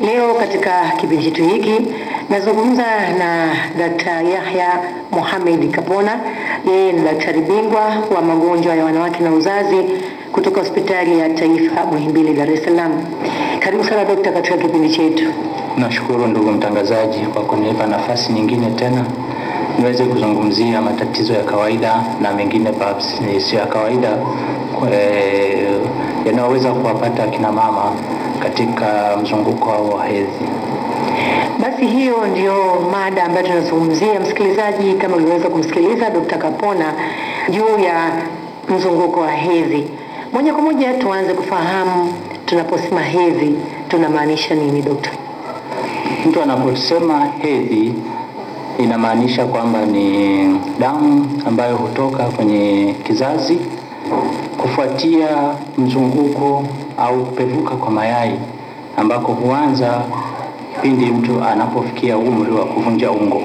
Leo katika kipindi chetu hiki nazungumza na Daktari Yahya Mohamed Kapona. Yeye ni daktari bingwa wa magonjwa ya wanawake na uzazi kutoka hospitali ya taifa Muhimbili, Dar es Salaam. Karibu sana dokta katika kipindi chetu. Nashukuru ndugu mtangazaji kwa kunipa nafasi nyingine tena niweze kuzungumzia matatizo ya kawaida na mengine perhaps sio ya kawaida eh, yanayoweza kuwapata akina mama katika mzunguko wa hedhi. Basi hiyo ndio mada ambayo tunazungumzia. Msikilizaji, kama uliweza kumsikiliza Dkt. Kapona juu ya mzunguko wa hedhi, moja kwa moja tuanze kufahamu tunaposema hedhi tunamaanisha nini dokta? Mtu anaposema hedhi inamaanisha kwamba ni damu ambayo hutoka kwenye kizazi kufuatia mzunguko au kupevuka kwa mayai ambako huanza pindi mtu anapofikia umri wa kuvunja ungo.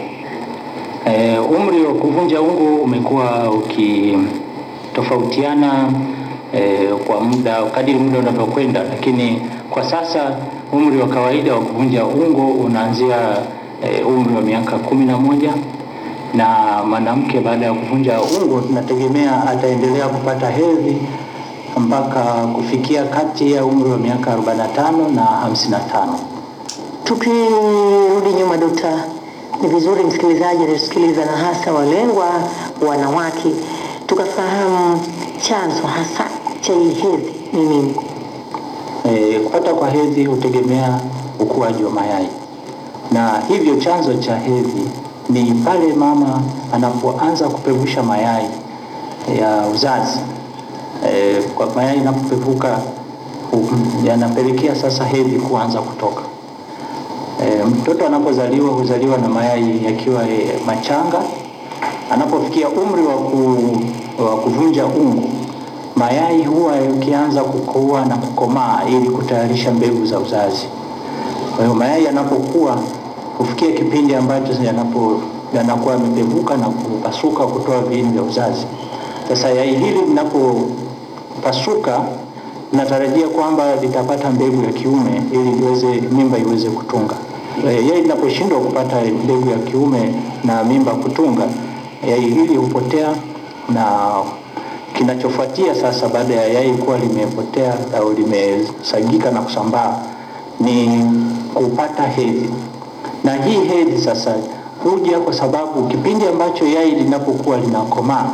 E, umri wa kuvunja ungo umekuwa ukitofautiana e, kwa muda kadiri muda unavyokwenda, lakini kwa sasa umri wa kawaida wa kuvunja ungo unaanzia e, umri wa miaka kumi na moja na mwanamke baada ya kuvunja ungo tunategemea ataendelea kupata hedhi mpaka kufikia kati ya umri wa miaka 45 na 55. Tukirudi nyuma dokta, ni vizuri msikilizaji anasikiliza na hasa walengwa wanawake, tukafahamu chanzo hasa cha hii hedhi ni nini? E, kupata kwa hedhi hutegemea ukuaji wa mayai, na hivyo chanzo cha hedhi ni pale mama anapoanza kupevusha mayai ya uzazi. E, kwa mayai inapopevuka yanapelekea sasa hedhi kuanza kutoka. E, mtoto anapozaliwa huzaliwa na mayai yakiwa e, machanga. Anapofikia umri wa, ku, wa kuvunja ungo, mayai huwa yakianza kukua na kukomaa ili kutayarisha mbegu za uzazi. Kwa hiyo mayai yanapokuwa hufikia kipindi ambacho yanapo yanakuwa yamepevuka na kupasuka kutoa viini vya uzazi. Sasa yai hili linapopasuka natarajia kwamba litapata mbegu ya kiume ili iweze mimba iweze kutunga. Yai linaposhindwa kupata mbegu ya kiume na mimba kutunga, yai hili hupotea, na kinachofuatia sasa baada ya yai kuwa limepotea au limesagika na kusambaa ni kupata hedhi. Na hii hedhi sasa huja kwa sababu kipindi ambacho yai linapokuwa linakomaa,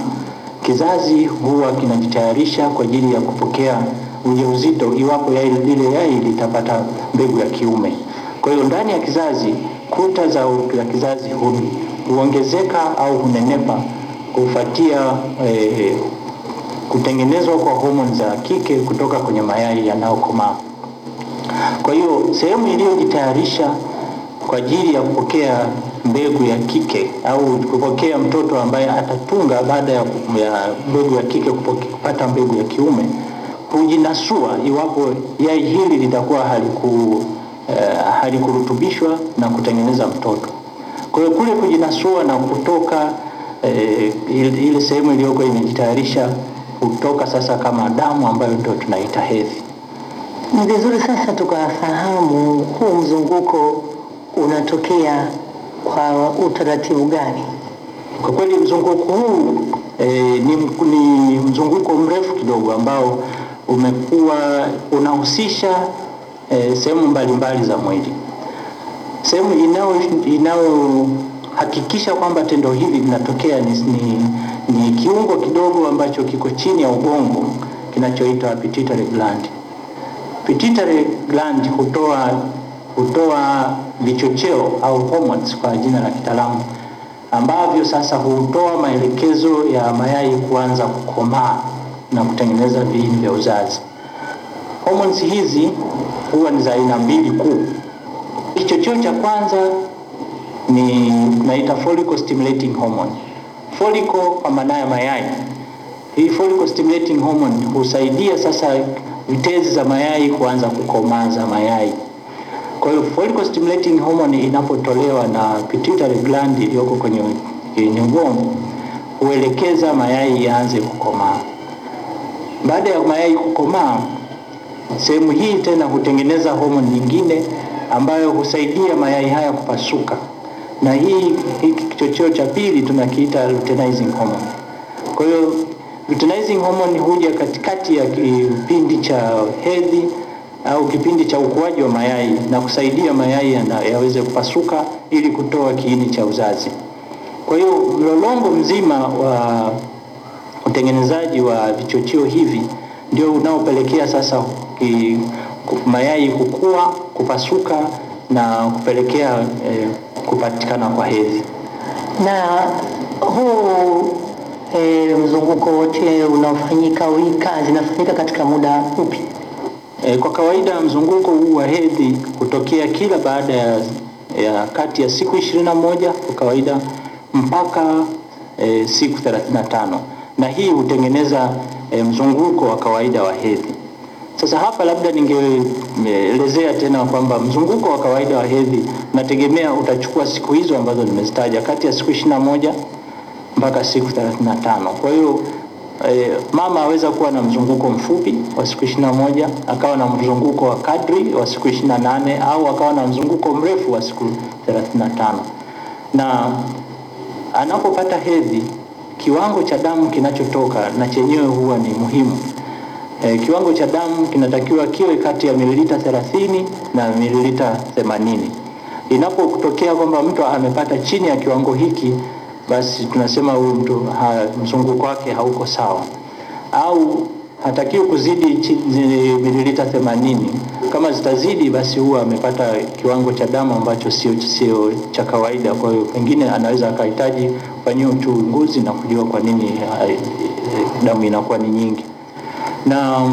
kizazi huwa kinajitayarisha kwa ajili ya kupokea ujauzito iwapo yai lile yai litapata mbegu ya kiume. Kwa hiyo ndani ya kizazi kuta za, ya kizazi hu, huongezeka au hunenepa kufuatia eh, kutengenezwa kwa homoni za kike kutoka kwenye mayai yanayokomaa. Kwa hiyo sehemu iliyojitayarisha kwa ajili ya kupokea mbegu ya kike au kupokea mtoto ambaye atatunga baada ya mbegu ya kike kupata mbegu ya kiume hujinasua iwapo yai hili litakuwa haliku, uh, halikurutubishwa na kutengeneza mtoto. Kwa hiyo kule kujinasua na kutoka uh, ile sehemu iliyokuwa imejitayarisha kutoka sasa kama damu ambayo ndio tunaita hedhi. Ni vizuri sasa tukafahamu huu mzunguko unatokea kwa utaratibu gani? Kwa kweli mzunguko huu e, ni, ni mzunguko mrefu kidogo ambao umekuwa unahusisha e, sehemu mbalimbali za mwili. Sehemu inayohakikisha kwamba tendo hili linatokea ni, ni, ni kiungo kidogo ambacho kiko chini ya ubongo kinachoitwa pituitary gland. Pituitary gland hutoa hutoa vichocheo au hormones kwa jina la kitaalamu ambavyo sasa hutoa maelekezo ya mayai kuanza kukomaa na kutengeneza viini vya uzazi. Hormones hizi huwa ni za aina mbili kuu. Kichocheo cha kwanza ni naita follicle stimulating hormone. Follicle kwa maana ya mayai. Hii follicle stimulating hormone husaidia sasa vitezi za mayai kuanza kukomaza mayai. Kwa hiyo follicle stimulating hormone inapotolewa na pituitary gland iliyoko kwenye kwenye ubongo huelekeza mayai yaanze kukomaa. Baada ya mayai kukomaa, sehemu hii tena hutengeneza homoni nyingine ambayo husaidia mayai haya kupasuka, na hii hiki kichocheo cha pili tunakiita luteinizing hormone. Kwa hiyo luteinizing hormone huja katikati ya kipindi cha hedhi au kipindi cha ukuaji wa mayai na kusaidia mayai yaweze kupasuka ili kutoa kiini cha uzazi. Kwa hiyo mlolongo mzima wa utengenezaji wa vichocheo hivi ndio unaopelekea sasa ki, mayai kukua, kupasuka na kupelekea eh, kupatikana kwa hedhi. Na huu e, mzunguko wote unaofanyika au hii kazi inafanyika katika muda upi? E, kwa kawaida mzunguko huu wa hedhi hutokea kila baada ya, ya kati ya siku ishirini na moja kwa kawaida mpaka e, siku 35 na hii hutengeneza e, mzunguko wa kawaida wa hedhi. Sasa hapa labda ningeelezea tena kwamba mzunguko wa kawaida wa hedhi nategemea utachukua siku hizo ambazo nimezitaja kati ya siku ishirini na moja mpaka siku 35. Kwa hiyo e, mama aweza kuwa na mzunguko mfupi wa siku 21, akawa na mzunguko wa kadri wa siku 28 au akawa na mzunguko mrefu wa siku 35. Na anapopata hedhi, kiwango cha damu kinachotoka na chenyewe huwa ni muhimu. E, kiwango cha damu kinatakiwa kiwe kati ya mililita 30 na mililita 80. Inapotokea kwamba mtu amepata chini ya kiwango hiki, basi tunasema huyu mtu ha, mzunguko wake hauko sawa, au hatakiwi kuzidi mililita 80. Kama zitazidi, basi huwa amepata kiwango cha damu ambacho sio sio cha kawaida. Kwa hiyo pengine anaweza akahitaji kufanyiwa uchunguzi na kujua kwa nini damu inakuwa ni nyingi na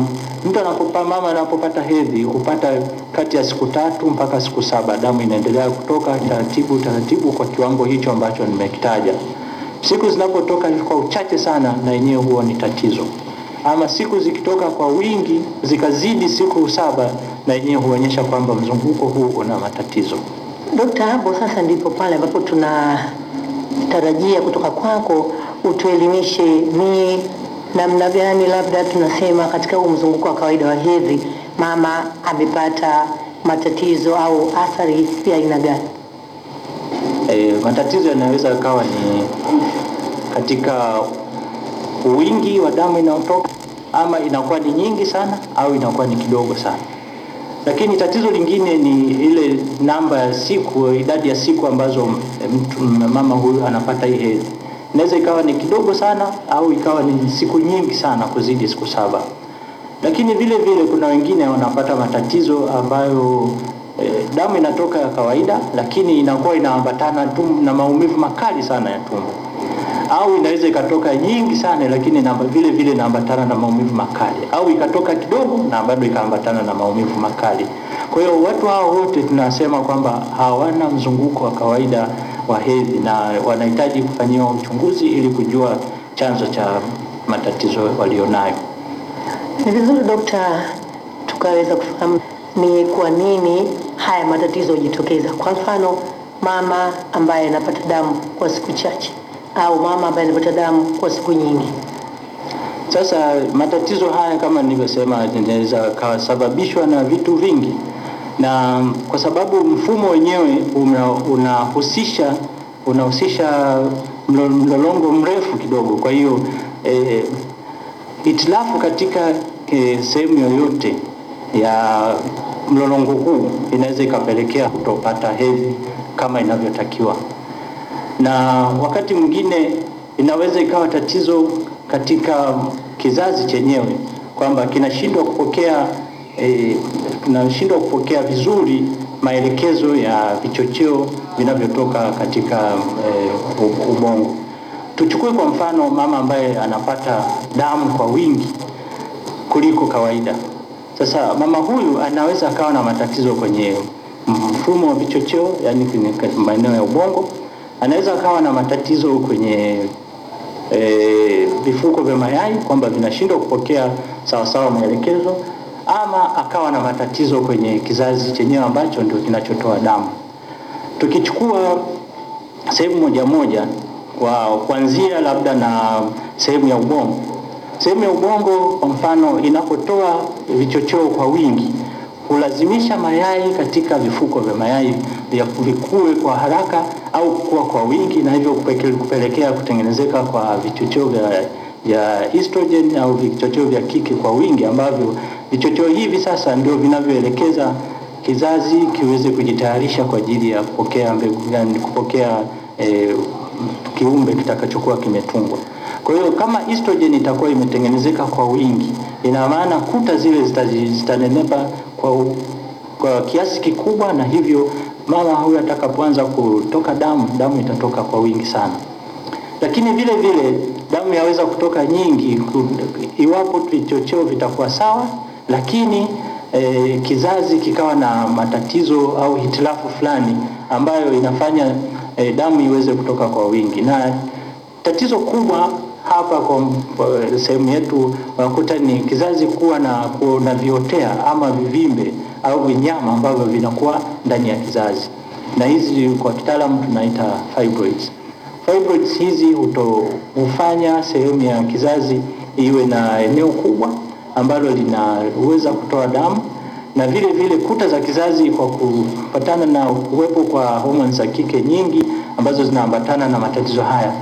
mtu anapopa, mama anapopata hedhi hupata kati ya siku tatu mpaka siku saba, damu inaendelea kutoka taratibu taratibu kwa kiwango hicho ambacho nimekitaja. Siku zinapotoka kwa uchache sana, na yenyewe huwa ni tatizo, ama siku zikitoka kwa wingi zikazidi siku saba, na yenyewe huonyesha kwamba mzunguko huu una matatizo. Dokta, hapo sasa ndipo pale ambapo tunatarajia kutoka kwako utuelimishe ni namna gani labda tunasema katika huu mzunguko wa kawaida wa hedhi mama amepata matatizo au athari ya aina gani? E, matatizo yanaweza kawa ni katika wingi wa damu inayotoka ama inakuwa ni nyingi sana au inakuwa ni kidogo sana. Lakini tatizo lingine ni ile namba ya siku, idadi ya siku ambazo mtu mama huyu anapata hii hedhi. Inaweza ikawa ni kidogo sana au ikawa ni siku nyingi sana kuzidi siku saba. Lakini vile vile kuna wengine wanapata matatizo ambayo e, damu inatoka ya kawaida, lakini inakuwa inaambatana tu na maumivu makali sana ya tumbo, au inaweza ikatoka nyingi sana, lakini na vile vile inaambatana na maumivu makali, au ikatoka kidogo na bado ikaambatana na maumivu makali. Kwa hiyo watu hao wote tunasema kwamba hawana mzunguko wa kawaida wa hedhi na wanahitaji kufanyiwa uchunguzi ili kujua chanzo cha matatizo walionayo. Ni vizuri dokta, tukaweza kufahamu ni kwa nini haya matatizo hujitokeza. Kwa mfano, mama ambaye anapata damu kwa siku chache au mama ambaye anapata damu kwa siku nyingi. Sasa matatizo haya kama nilivyosema, yanaweza kasababishwa na vitu vingi, na kwa sababu mfumo wenyewe una- unahusisha unahusisha mlolongo mrefu kidogo. Kwa hiyo hitilafu itilafu katika e, sehemu yoyote ya mlolongo huu inaweza ikapelekea kutopata hedhi kama inavyotakiwa na wakati mwingine inaweza ikawa tatizo katika kizazi chenyewe kwamba kinashindwa kupokea eh, kinashindwa kupokea vizuri maelekezo ya vichocheo vinavyotoka katika e, ubongo. Tuchukue kwa mfano mama ambaye anapata damu kwa wingi kuliko kawaida. Sasa mama huyu anaweza akawa na matatizo kwenye mfumo wa vichocheo, yani kwenye maeneo ya ubongo. Anaweza akawa na matatizo kwenye e, vifuko vya mayai kwamba vinashindwa kupokea sawasawa maelekezo, ama akawa na matatizo kwenye kizazi chenyewe ambacho ndio kinachotoa damu. Tukichukua sehemu moja moja kwa kuanzia labda na sehemu ya ubongo Sehemu ya ubongo kwa mfano inapotoa vichocheo kwa wingi hulazimisha mayai katika vifuko vya mayai vya vikue kwa haraka au kukua kwa wingi na hivyo kupelekea kutengenezeka kwa vichocheo vya, vya estrogen au vichocheo vya kike kwa wingi ambavyo vichocheo hivi sasa ndio vinavyoelekeza kizazi kiweze kujitayarisha kwa ajili ya kupokea mbegu yani kupokea e, kiumbe kitakachokuwa kimetungwa. Kwa hiyo kama estrogen itakuwa imetengenezeka kwa wingi, ina maana kuta zile zitanenepa kwa, kwa kiasi kikubwa, na hivyo mama huyu atakapoanza kutoka damu, damu itatoka kwa wingi sana. Lakini vile vile damu yaweza kutoka nyingi iwapo vichocheo vitakuwa sawa, lakini e, kizazi kikawa na matatizo au hitilafu fulani ambayo inafanya e, damu iweze kutoka kwa wingi na tatizo kubwa hapa kwa sehemu yetu unakuta ni kizazi kuwa na kuna viotea ama vivimbe au vinyama ambavyo vinakuwa ndani ya kizazi, na hizi kwa kitaalamu tunaita fibroids. Fibroids hizi utofanya hufanya sehemu ya kizazi iwe na eneo kubwa ambalo linaweza kutoa damu na vile vile kuta za kizazi kwa kupatana na uwepo kwa homoni za kike nyingi ambazo zinaambatana na matatizo haya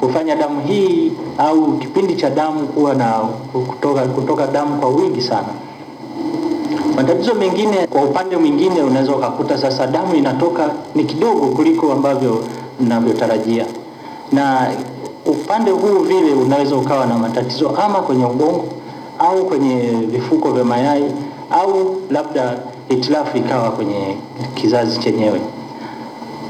kufanya damu hii au kipindi cha damu kuwa na kutoka, kutoka damu kwa wingi sana. Matatizo mengine kwa upande mwingine, unaweza ukakuta sasa damu inatoka ni kidogo kuliko ambavyo mnavyotarajia, na upande huu vile unaweza ukawa na matatizo ama kwenye ubongo au kwenye vifuko vya mayai au labda hitilafu ikawa kwenye kizazi chenyewe.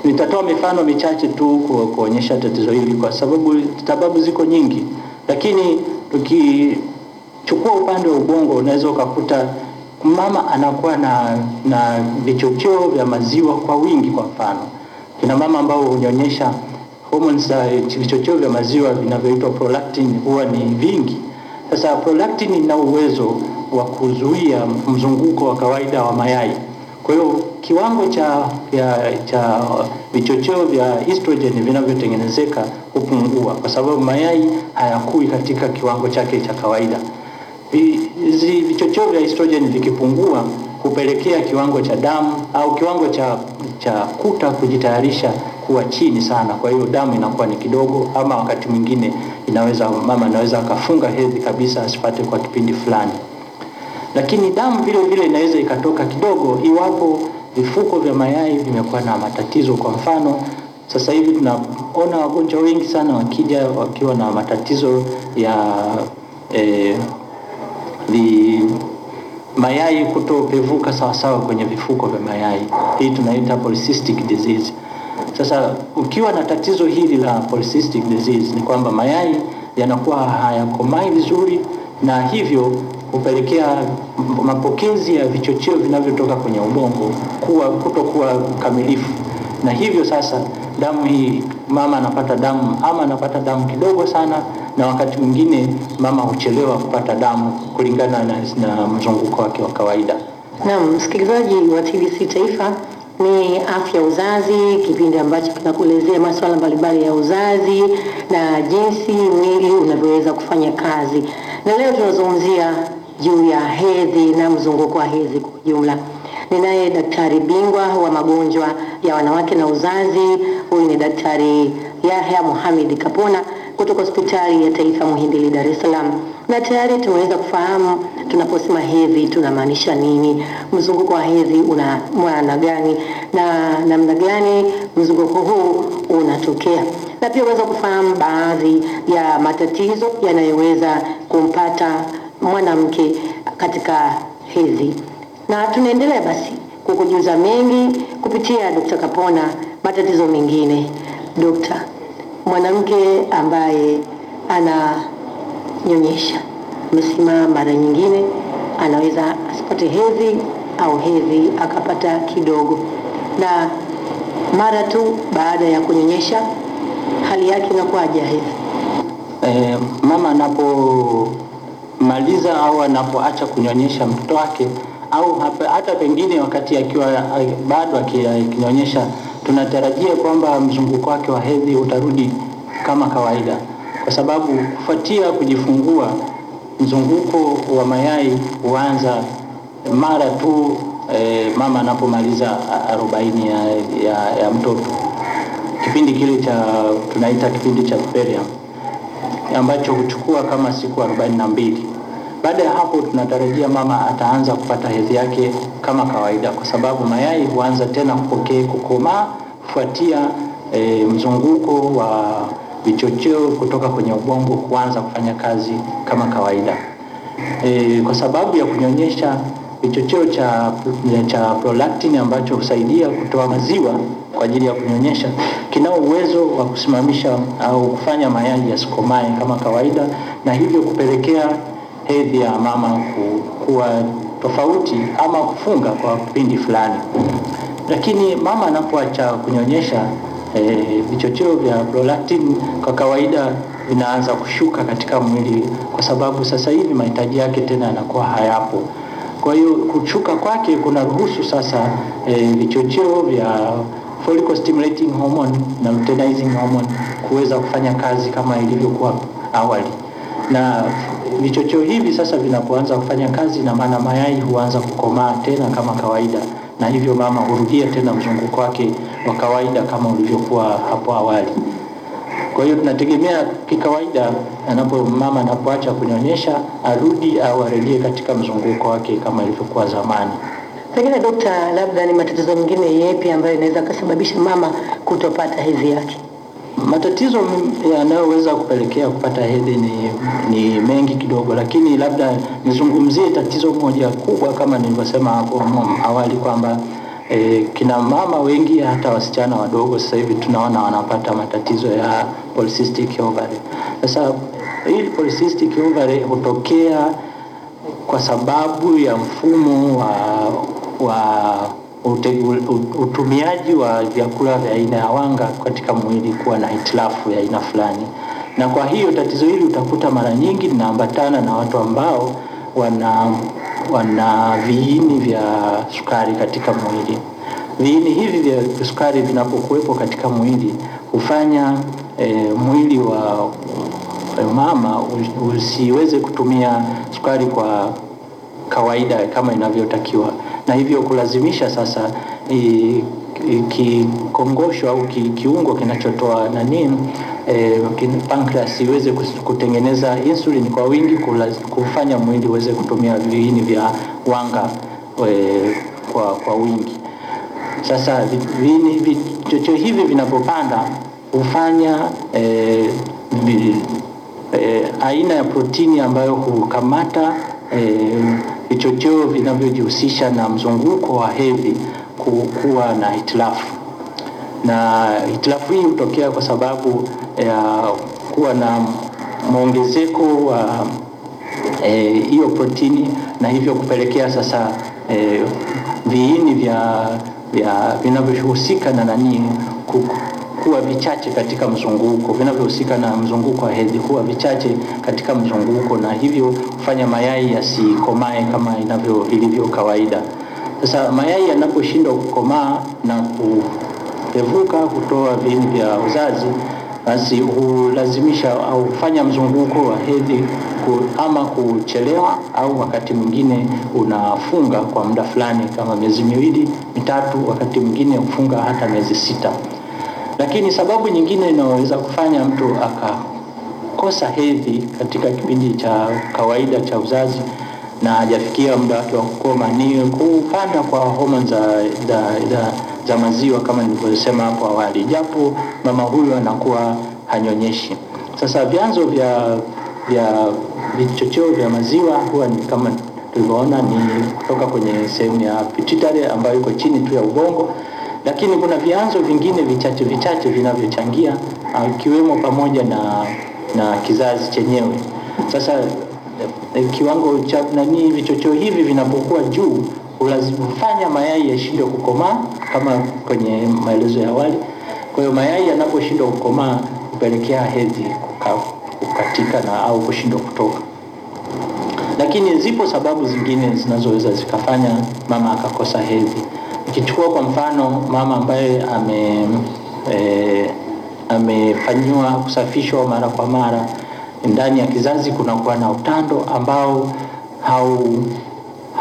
Nitatoa mifano michache tu kuonyesha tatizo hili kwa sababu sababu ziko nyingi, lakini tukichukua upande wa ubongo unaweza ukakuta mama anakuwa na na vichocheo vya maziwa kwa wingi. Kwa mfano, kina mama ambao hunyonyesha hormones za vichocheo vya maziwa vinavyoitwa prolactin huwa ni vingi. Sasa prolactin ina uwezo wa kuzuia mzunguko wa kawaida wa mayai. Kwa hiyo kiwango cha ya, cha vichocheo vya estrogen vinavyotengenezeka hupungua kwa sababu mayai hayakui katika kiwango chake cha kawaida. Hizi vichocheo vya estrogen vikipungua hupelekea kiwango cha damu au kiwango cha, cha kuta kujitayarisha kuwa chini sana. Kwa hiyo damu inakuwa ni kidogo, ama wakati mwingine inaweza mama anaweza akafunga hedhi kabisa asipate kwa kipindi fulani lakini damu vile vile inaweza ikatoka kidogo iwapo vifuko vya mayai vimekuwa na matatizo. Kwa mfano, sasa hivi tunaona wagonjwa wengi sana wakija wakiwa na matatizo ya eh, vi mayai kutopevuka sawasawa kwenye vifuko vya mayai. Hii tunaita polycystic disease. Sasa ukiwa na tatizo hili la polycystic disease, ni kwamba mayai yanakuwa hayakomai vizuri na hivyo hupelekea mapokezi ya vichocheo vinavyotoka kwenye ubongo kuwa kutokuwa kamilifu, na hivyo sasa damu hii mama anapata damu ama anapata damu kidogo sana, na wakati mwingine mama huchelewa kupata damu kulingana na, na mzunguko wake wa kawaida. Naam, msikilizaji wa TBC Taifa, ni afya uzazi, kipindi ambacho kinakuelezea masuala mbalimbali ya uzazi na jinsi mwili unavyoweza kufanya kazi, na leo tunazungumzia juu ya hedhi na mzunguko wa hedhi kwa ujumla. Ninaye daktari bingwa wa magonjwa ya wanawake na uzazi, huyu ni Daktari Yahya Muhamed Kapona kutoka hospitali ya taifa Muhimbili, Dar es Salaam, na tayari tumeweza kufahamu tunaposema hedhi tunamaanisha nini, mzunguko wa hedhi una maana gani, na namna gani mzunguko huu unatokea, na pia uweza kufahamu baadhi ya matatizo yanayoweza kumpata mwanamke katika hedhi, na tunaendelea basi kukujuza mengi kupitia Dr. Kapona, matatizo mengine. Dokta, mwanamke ambaye ananyonyesha msima mara nyingine anaweza asipate hedhi au hedhi akapata kidogo, na mara tu baada ya kunyonyesha hali yake inakuwaje hedhi? E, mama anapomaliza au anapoacha kunyonyesha mtoto wake au hata pengine wakati akiwa bado akinyonyesha, tunatarajia kwamba mzunguko wake wa hedhi utarudi kama kawaida, kwa sababu kufuatia kujifungua mzunguko wa mayai huanza mara tu e, mama anapomaliza arobaini ya, ya, ya mtoto, kipindi kile cha tunaita kipindi cha perium ambacho huchukua kama siku arobaini na mbili. Baada ya hapo tunatarajia mama ataanza kupata hedhi yake kama kawaida, kwa sababu mayai huanza tena kupokea kukomaa kufuatia e, mzunguko wa vichocheo kutoka kwenye ubongo kuanza kufanya kazi kama kawaida. E, kwa sababu ya kunyonyesha kichocheo cha, cha prolactin ambacho husaidia kutoa maziwa kwa ajili ya kunyonyesha kina uwezo wa kusimamisha au kufanya mayai yasikomae kama kawaida, na hivyo kupelekea hedhi ya mama kuwa tofauti ama kufunga kwa kipindi fulani. Lakini mama anapoacha kunyonyesha vichocheo e, vya prolactin kwa kawaida vinaanza kushuka katika mwili, kwa sababu sasa hivi mahitaji yake tena yanakuwa hayapo. Kwa hiyo kushuka kwake kuna ruhusu sasa e, vichocheo vya follicle stimulating hormone na luteinizing hormone kuweza kufanya kazi kama ilivyokuwa awali, na vichocheo hivi sasa vinapoanza kufanya kazi, na maana mayai huanza kukomaa tena kama kawaida, na hivyo mama hurudia tena mzunguko wake wa kawaida kama ulivyokuwa hapo awali. Kwa hiyo tunategemea kikawaida, anapo mama anapoacha kunyonyesha arudi au arejee katika mzunguko wake kama ilivyokuwa zamani. Pengine dokta, labda ni matatizo mengine yepi ambayo inaweza kusababisha mama kutopata hedhi yake? Matatizo yanayoweza kupelekea kupata hedhi ni, ni mengi kidogo, lakini labda nizungumzie tatizo moja kubwa kama nilivyosema hapo awali kwamba E, kina mama wengi hata wasichana wadogo sasa hivi tunaona wanapata matatizo ya polycystic ovary. Sasa hii polycystic ovary hutokea kwa sababu ya mfumo wa, wa utumiaji wa vyakula vya aina ya wanga katika mwili kuwa na hitilafu ya aina fulani, na kwa hiyo tatizo hili utakuta mara nyingi linaambatana na watu ambao wana wana viini vya sukari katika mwili. Viini hivi vya sukari vinapokuwepo katika mwili hufanya e, mwili wa e, mama usiweze kutumia sukari kwa kawaida kama inavyotakiwa, na hivyo kulazimisha sasa e, kikongosho au ki, kiungo kinachotoa nani e, pancreas iweze kutengeneza insulin kwa wingi, kufanya mwili uweze kutumia viini vya wanga e, kwa, kwa wingi. Sasa viini vichocheo hivi vinapopanda hufanya e, vi, e, aina ya protini ambayo hukamata vichocheo e, vinavyojihusisha na mzunguko wa hedhi kuwa na hitilafu, na hitilafu hii hutokea kwa sababu ya kuwa na mwongezeko wa hiyo e, protini na hivyo kupelekea sasa e, viini vya vya vinavyohusika na nani kuwa vichache katika mzunguko, vinavyohusika na mzunguko wa hedhi kuwa vichache katika mzunguko, na hivyo kufanya mayai yasikomae kama inavyo ilivyo kawaida. Sasa mayai yanaposhindwa kukomaa na kupevuka kutoa viini vya uzazi, basi hulazimisha au kufanya mzunguko wa hedhi ama kuchelewa au wakati mwingine unafunga kwa muda fulani kama miezi miwili mitatu, wakati mwingine kufunga hata miezi sita. Lakini sababu nyingine inayoweza kufanya mtu akakosa hedhi katika kipindi cha kawaida cha uzazi na hajafikia muda wake wa kukoma ni kupanda kwa homoni za, za, za, za maziwa kama nilivyosema hapo awali, japo mama huyu anakuwa hanyonyeshi. Sasa vyanzo vya vya vichocheo vya maziwa huwa ni kama tulivyoona ni kutoka kwenye sehemu ya pituitary ambayo iko chini tu ya ubongo, lakini kuna vyanzo vingine vichache vichache vinavyochangia ikiwemo uh, pamoja na na kizazi chenyewe. Sasa eh, kiwango cha nani vichocheo hivi vinapokuwa juu hulazimfanya mayai yashindwe kukomaa kama kwenye maelezo ya awali. Kwa hiyo mayai yanaposhindwa kukomaa kupelekea hedhi kukatika na au kushindwa kutoka. Lakini zipo sababu zingine zinazoweza zikafanya mama akakosa hedhi. Ikichukua kwa mfano mama ambaye ame e, amefanyiwa kusafishwa mara kwa mara ndani ya kizazi kunakuwa na utando ambao hau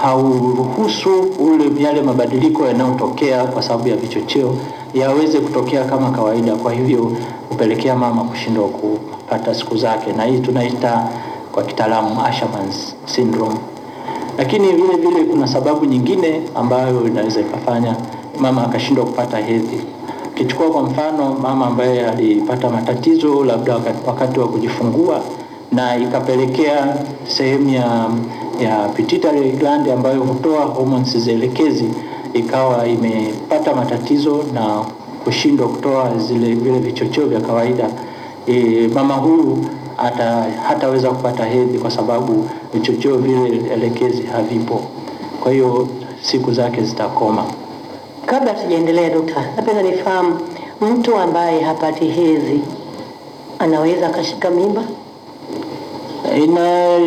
hauruhusu ule yale mabadiliko yanayotokea kwa sababu ya vichocheo yaweze kutokea kama kawaida. Kwa hivyo hupelekea mama kushindwa kupata siku zake, na hii tunaita kwa kitaalamu Asherman's syndrome. Lakini vile vile kuna sababu nyingine ambayo inaweza ikafanya mama akashindwa kupata hedhi. Kichukua kwa mfano mama ambaye alipata matatizo labda wakati, wakati wa kujifungua na ikapelekea sehemu ya, ya pituitary gland ambayo hutoa hormones zelekezi ikawa imepata matatizo na kushindwa kutoa zile vile vichocheo vya kawaida. E, mama huyu hata hataweza kupata hedhi kwa sababu vichocheo vile elekezi havipo. Kwa hiyo siku zake zitakoma. Kabla tujaendelea, dokta, napenda nifahamu mtu ambaye hapati hedhi anaweza akashika mimba? Ina,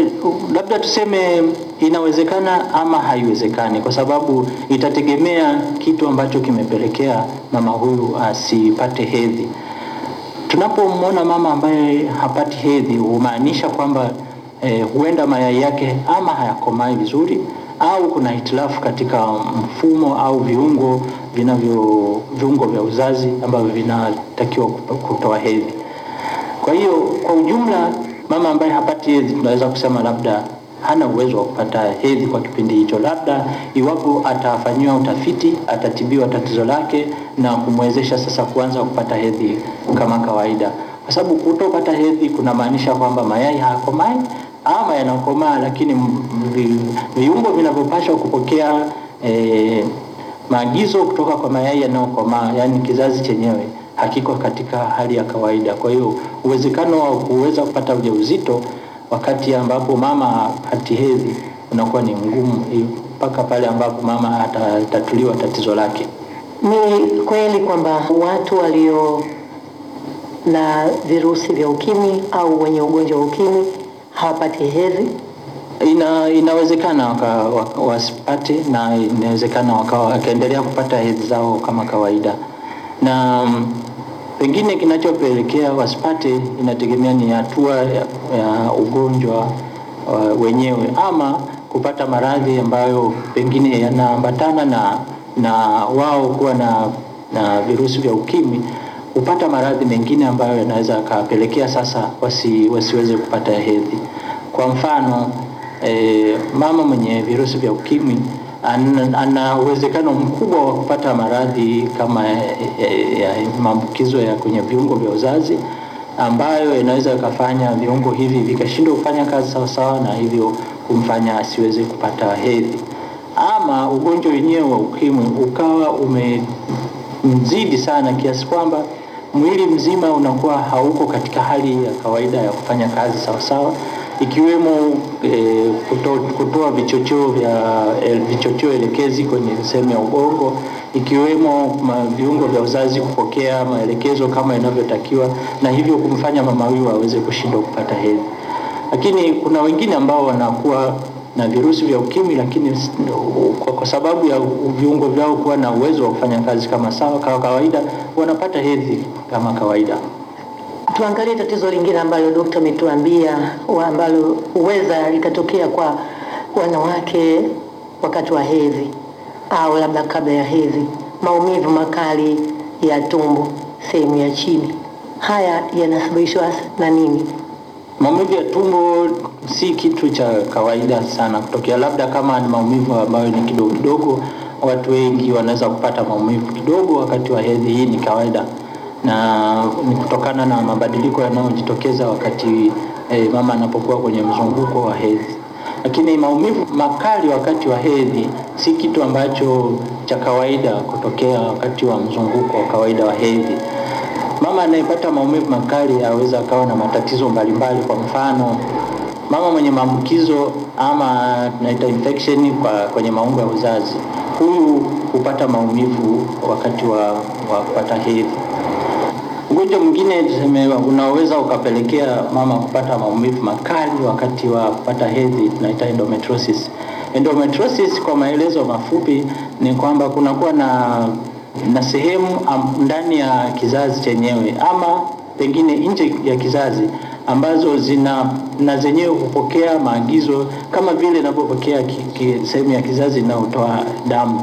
labda tuseme inawezekana ama haiwezekani, kwa sababu itategemea kitu ambacho kimepelekea mama huyu asipate hedhi. Tunapomwona mama ambaye hapati hedhi humaanisha kwamba eh, huenda mayai yake ama hayakomai vizuri au kuna hitilafu katika mfumo au viungo vinavyo viungo vya uzazi ambavyo vinatakiwa kutoa hedhi. Kwa hiyo kwa ujumla, mama ambaye hapati hedhi tunaweza kusema labda hana uwezo wa kupata hedhi kwa kipindi hicho, labda iwapo atafanyiwa utafiti, atatibiwa tatizo lake na kumwezesha sasa kuanza kupata hedhi kama kawaida, kwa sababu kutopata hedhi kunamaanisha kwamba mayai hayakomai ama yanakomaa, lakini viungo vinavyopaswa kupokea e, maagizo kutoka kwa mayai yanayokomaa, yaani kizazi chenyewe hakiko katika hali ya kawaida. Kwa hiyo uwezekano wa kuweza kupata ujauzito wakati ambapo mama hati hedhi unakuwa ni mgumu mpaka pale ambapo mama atatatuliwa tatizo lake. Ni kweli kwamba watu walio na virusi vya ukimwi au wenye ugonjwa wa ukimwi hawapati hedhi? Ina, inawezekana waka, waka, wasipate na inawezekana wakaendelea kupata hedhi zao kama kawaida, na pengine kinachopelekea wasipate inategemea ni hatua ya, ya ugonjwa uh, wenyewe ama kupata maradhi ambayo pengine yanaambatana na, na wao kuwa na, na virusi vya ukimwi kupata maradhi mengine ambayo yanaweza akapelekea sasa wasi, wasiweze kupata hedhi. Kwa mfano e, mama mwenye virusi vya ukimwi ana, uwezekano mkubwa wa kupata maradhi kama ya, e, e, maambukizo ya kwenye viungo vya uzazi ambayo inaweza ikafanya viungo hivi vikashindwa kufanya kazi sawasawa na hivyo kumfanya asiweze kupata hedhi, ama ugonjwa wenyewe wa ukimwi ukawa umemzidi sana kiasi kwamba mwili mzima unakuwa hauko katika hali ya kawaida ya kufanya kazi sawasawa ikiwemo e, kuto, kutoa vichocheo vya e, vichocheo elekezi kwenye sehemu ya ubongo ikiwemo viungo vya uzazi kupokea maelekezo kama inavyotakiwa na hivyo kumfanya mama huyu aweze kushindwa kupata hedhi. Lakini kuna wengine ambao wanakuwa na virusi vya ukimwi lakini kwa, kwa sababu ya viungo vyao kuwa na uwezo wa kufanya kazi kama sawa kama kawaida wanapata hedhi kama kawaida. Tuangalie tatizo lingine ambalo dokta ametuambia ambalo huweza likatokea kwa wanawake wakati wa hedhi au labda kabla ya hedhi, maumivu makali ya tumbo sehemu ya chini. Haya yanasababishwa na nini? Maumivu ya tumbo si kitu cha kawaida sana kutokea, labda kama ni maumivu ambayo ni kidogo kidogo, watu wengi wanaweza kupata maumivu kidogo wakati wa hedhi. Hii ni kawaida na ni kutokana na mabadiliko yanayojitokeza wakati e, mama anapokuwa kwenye mzunguko wa hedhi. Lakini maumivu makali wakati wa hedhi si kitu ambacho cha kawaida kutokea wakati wa mzunguko wa kawaida wa hedhi. Mama anayepata maumivu makali aweza akawa na matatizo mbalimbali. Kwa mfano, mama mwenye maambukizo ama tunaita infection kwa kwenye maungo ya uzazi, huyu hupata maumivu wakati wa, wa kupata hedhi. Ugonjwa mwingine tuseme unaweza ukapelekea mama kupata maumivu makali wakati wa kupata hedhi, tunaita endometriosis. Endometriosis kwa maelezo mafupi ni kwamba kunakuwa na na sehemu ndani ya kizazi chenyewe ama pengine nje ya kizazi ambazo zina na zenyewe hupokea maagizo kama vile inavyopokea sehemu ya kizazi inayotoa damu.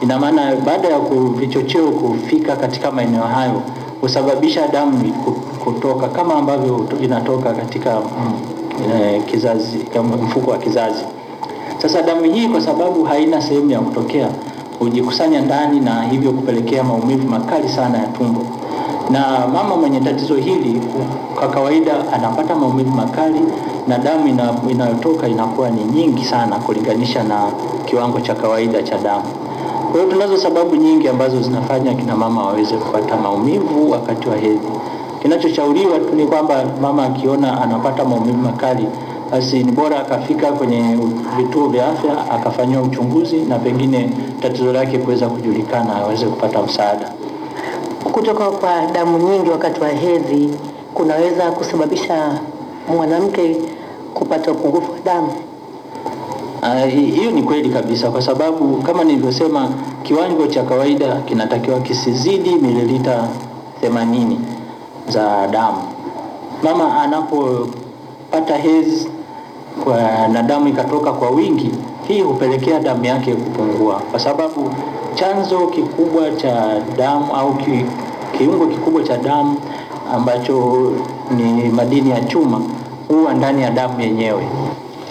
Ina maana baada ya vichocheo kufika katika maeneo hayo husababisha damu kutoka kama ambavyo inatoka katika mm, e, kizazi mfuko wa kizazi. Sasa damu hii kwa sababu haina sehemu ya kutokea hujikusanya ndani na hivyo kupelekea maumivu makali sana ya tumbo. Na mama mwenye tatizo hili kwa kawaida anapata maumivu makali na damu inayotoka inakuwa ni nyingi sana kulinganisha na kiwango cha kawaida cha damu. Kwa hiyo tunazo sababu nyingi ambazo zinafanya kina mama waweze kupata maumivu wakati wa hedhi. Kinachoshauriwa tu ni kwamba mama akiona anapata maumivu makali basi ni bora akafika kwenye vituo vya afya akafanyiwa uchunguzi na pengine tatizo lake kuweza kujulikana aweze kupata msaada. Kutoka kwa damu nyingi wakati wa hedhi kunaweza kusababisha mwanamke kupata upungufu wa damu. Hiyo uh, ni kweli kabisa, kwa sababu kama nilivyosema, kiwango cha kawaida kinatakiwa kisizidi mililita 80 za damu. Mama anapopata hezi kwa na damu ikatoka kwa wingi, hii hupelekea damu yake kupungua, kwa sababu chanzo kikubwa cha damu au ki, kiungo kikubwa cha damu ambacho ni madini ya chuma huwa ndani ya damu yenyewe.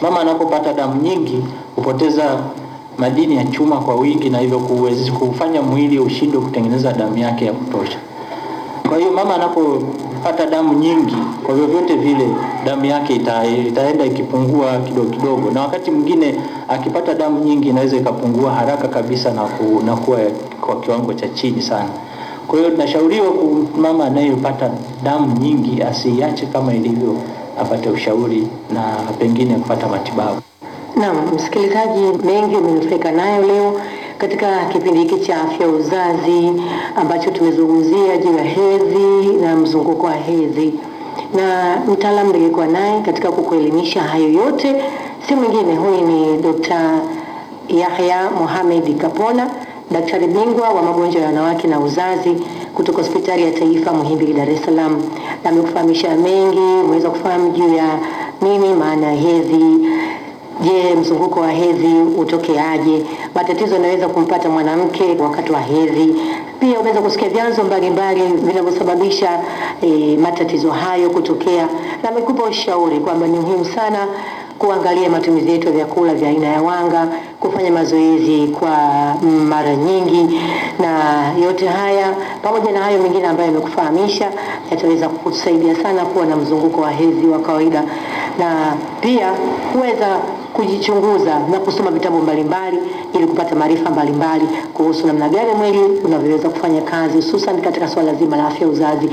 Mama anapopata damu nyingi hupoteza madini ya chuma kwa wingi, na hivyo kufanya mwili ushindwe kutengeneza damu yake ya kutosha. Kwa hiyo mama anapopata damu nyingi, kwa vyovyote vile damu yake ita, itaenda ikipungua kidogo kidogo, na wakati mwingine akipata damu nyingi inaweza ikapungua haraka kabisa na, ku, na kuwa kwa kiwango cha chini sana. Kwa hiyo tunashauriwa mama anayepata damu nyingi asiiache kama ilivyo, apate ushauri na pengine kupata matibabu. Naam, msikilizaji, mengi umenufaika nayo leo katika kipindi hiki cha afya uzazi ambacho tumezungumzia juu ya hedhi na mzunguko wa hedhi, na mtaalamu nilikuwa naye katika kukuelimisha hayo yote si mwingine, huyu ni Dr. Yahya Mohamed Kapona, daktari bingwa wa magonjwa ya wanawake na uzazi kutoka hospitali ya taifa Muhimbili, Dar es Salaam. na Amekufahamisha mengi, umeweza kufahamu juu ya nini maana ya hedhi Je, mzunguko wa hedhi utokeaje? Matatizo yanaweza kumpata mwanamke wakati wa hedhi. Pia umeweza kusikia vyanzo mbalimbali vinavyosababisha e, matatizo hayo kutokea, na amekupa ushauri kwamba ni muhimu sana kuangalia matumizi yetu ya vyakula vya aina ya wanga, kufanya mazoezi kwa mara nyingi, na yote haya pamoja na hayo mengine ambayo yamekufahamisha yataweza kukusaidia sana kuwa na mzunguko wa hedhi wa kawaida, na pia kuweza kujichunguza na kusoma vitabu mbalimbali ili kupata maarifa mbalimbali kuhusu namna gani mwili unavyoweza kufanya kazi hususan katika swala zima la afya uzazi.